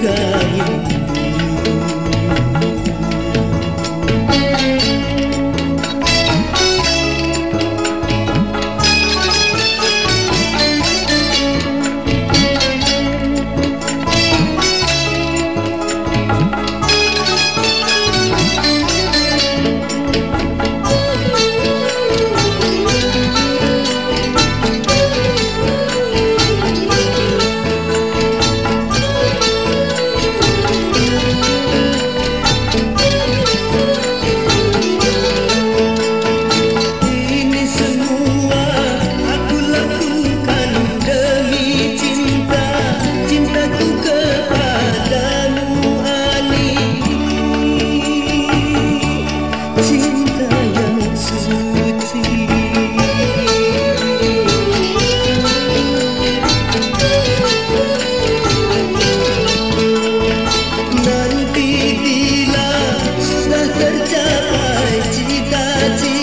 காயம் mimpi bila sudah tercapai cita-cita